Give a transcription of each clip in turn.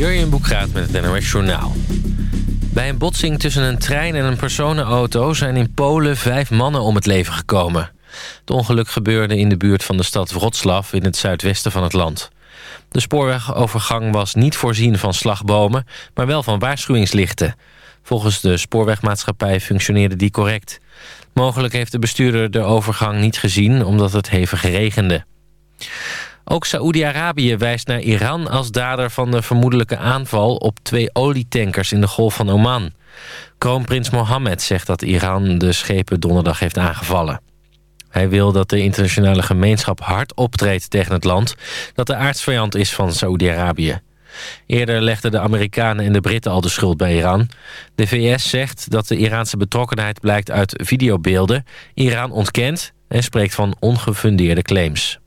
Jurjen Boekraat met het NOS Journaal. Bij een botsing tussen een trein en een personenauto... zijn in Polen vijf mannen om het leven gekomen. Het ongeluk gebeurde in de buurt van de stad Wroclaw... in het zuidwesten van het land. De spoorwegovergang was niet voorzien van slagbomen... maar wel van waarschuwingslichten. Volgens de spoorwegmaatschappij functioneerde die correct. Mogelijk heeft de bestuurder de overgang niet gezien... omdat het hevig regende. Ook Saoedi-Arabië wijst naar Iran als dader van de vermoedelijke aanval... op twee olietankers in de Golf van Oman. Kroonprins Mohammed zegt dat Iran de schepen donderdag heeft aangevallen. Hij wil dat de internationale gemeenschap hard optreedt tegen het land... dat de aardsvijand is van Saoedi-Arabië. Eerder legden de Amerikanen en de Britten al de schuld bij Iran. De VS zegt dat de Iraanse betrokkenheid blijkt uit videobeelden. Iran ontkent en spreekt van ongefundeerde claims.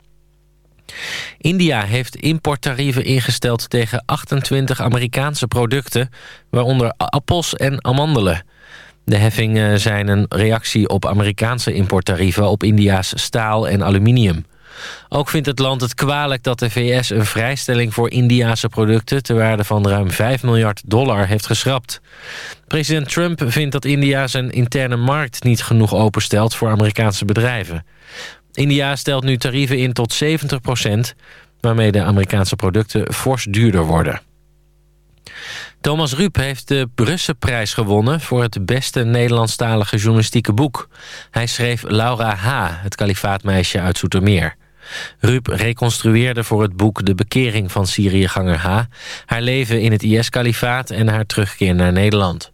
India heeft importtarieven ingesteld tegen 28 Amerikaanse producten... waaronder appels en amandelen. De heffingen zijn een reactie op Amerikaanse importtarieven... op India's staal en aluminium. Ook vindt het land het kwalijk dat de VS een vrijstelling voor Indiase producten... ter waarde van ruim 5 miljard dollar heeft geschrapt. President Trump vindt dat India zijn interne markt niet genoeg openstelt voor Amerikaanse bedrijven. India stelt nu tarieven in tot 70% waarmee de Amerikaanse producten fors duurder worden. Thomas Ruip heeft de Brusselprijs gewonnen... voor het beste Nederlandstalige journalistieke boek. Hij schreef Laura H., het kalifaatmeisje uit Zoetermeer. Ruup reconstrueerde voor het boek de bekering van Syriëganger H... haar leven in het IS-kalifaat en haar terugkeer naar Nederland.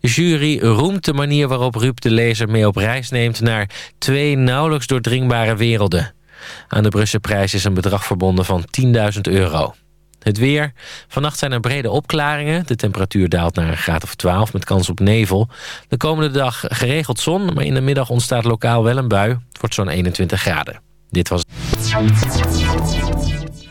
De jury roemt de manier waarop Ruup de lezer mee op reis neemt... naar twee nauwelijks doordringbare werelden. Aan de Brusselprijs is een bedrag verbonden van 10.000 euro. Het weer. Vannacht zijn er brede opklaringen. De temperatuur daalt naar een graad of 12 met kans op nevel. De komende dag geregeld zon, maar in de middag ontstaat lokaal wel een bui. Het wordt zo'n 21 graden. Dit was...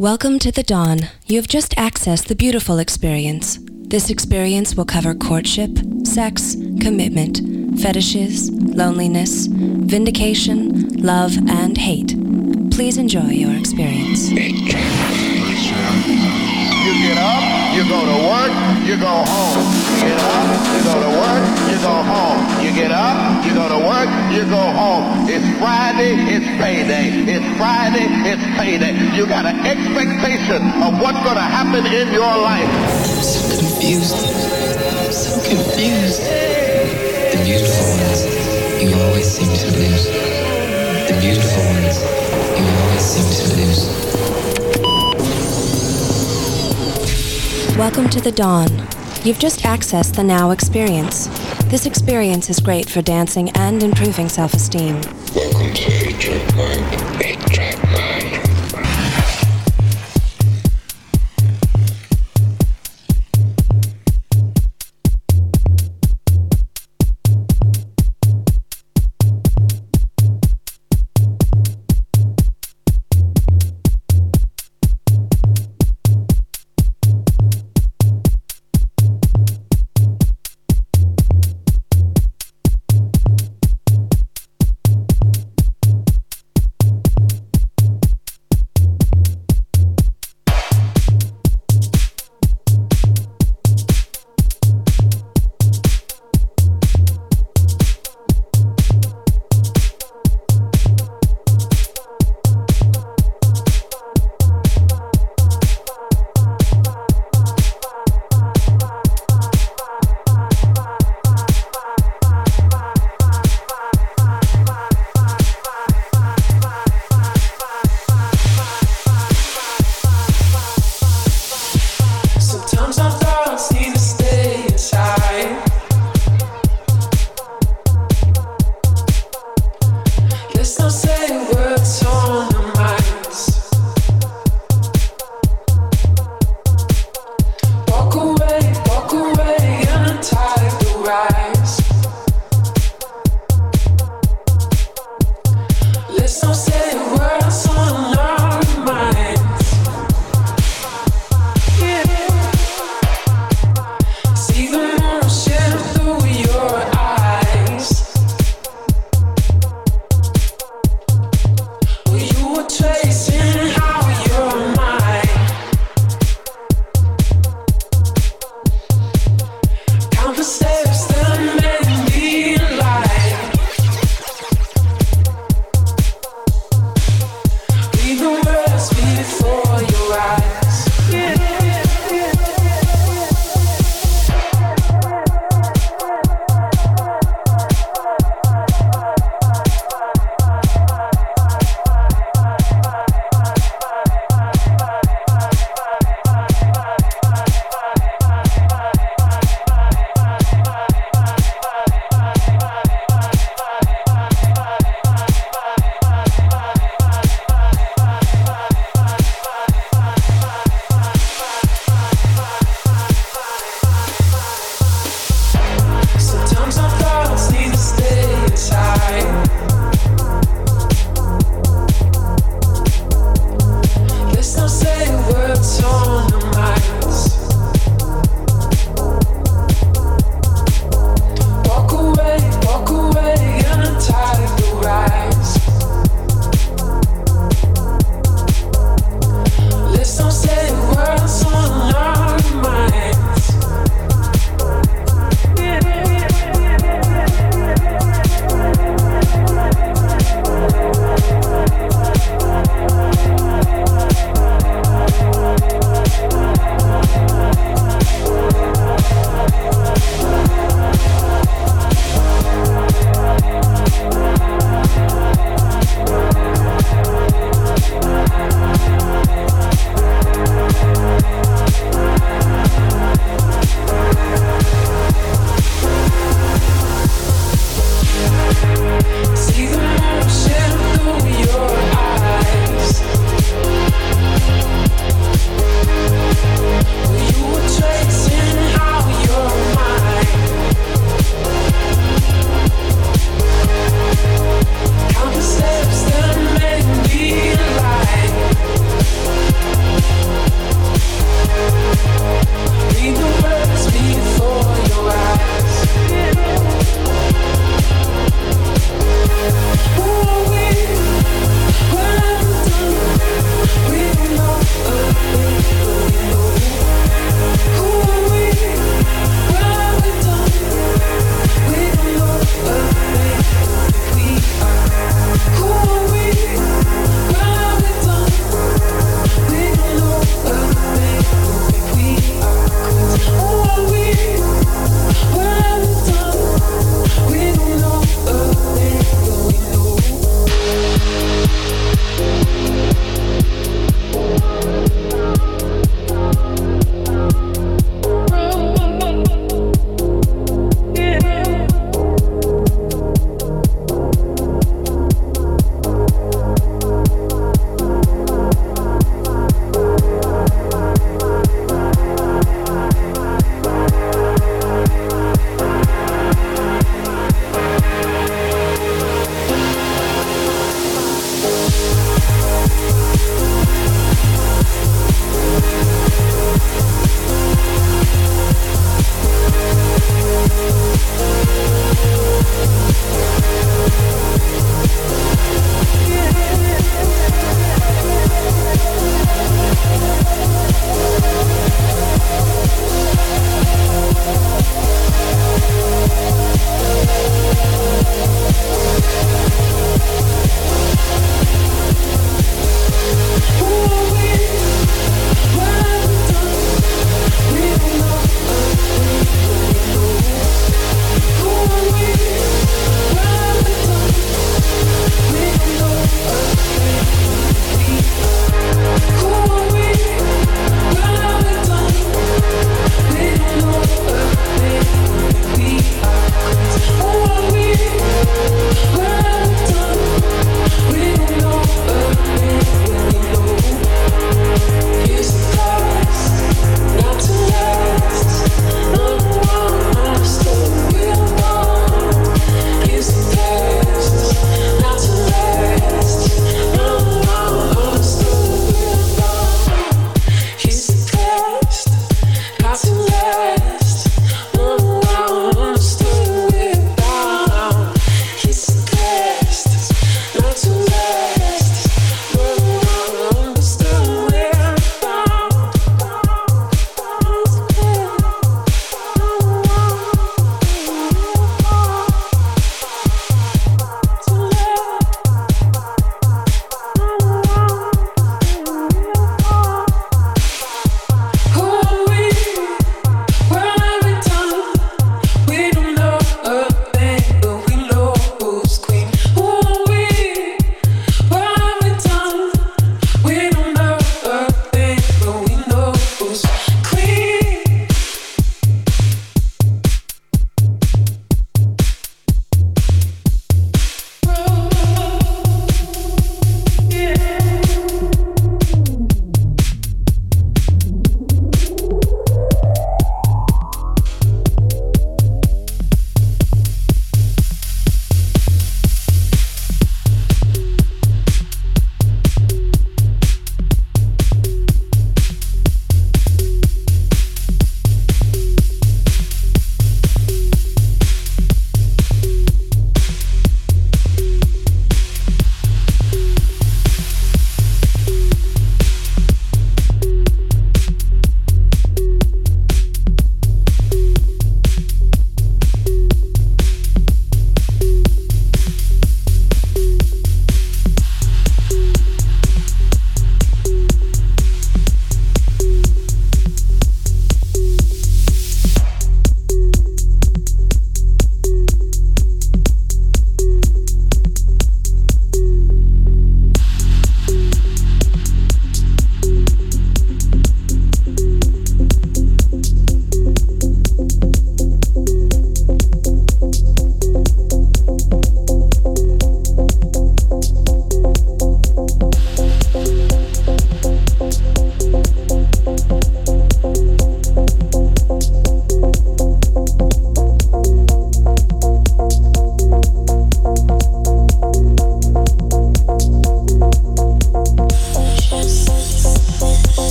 Welcome to the dawn. You have just accessed the beautiful experience. This experience will cover courtship, sex, commitment, fetishes, loneliness, vindication, love, and hate. Please enjoy your experience. You get up, you go to work, you go home. You get up, you go to work, you go home. You get up, you go to work, you go home. It's Friday, it's payday. It's Friday, it's payday. You got an expectation of what's going to happen in your life. I'm so confused. I'm so confused. The beautiful ones, you always seem to lose. The beautiful ones, you always seem to lose. Welcome to the dawn. You've just accessed the now experience. This experience is great for dancing and improving self esteem. Welcome to 8 Track Mind. 8 Track Mind.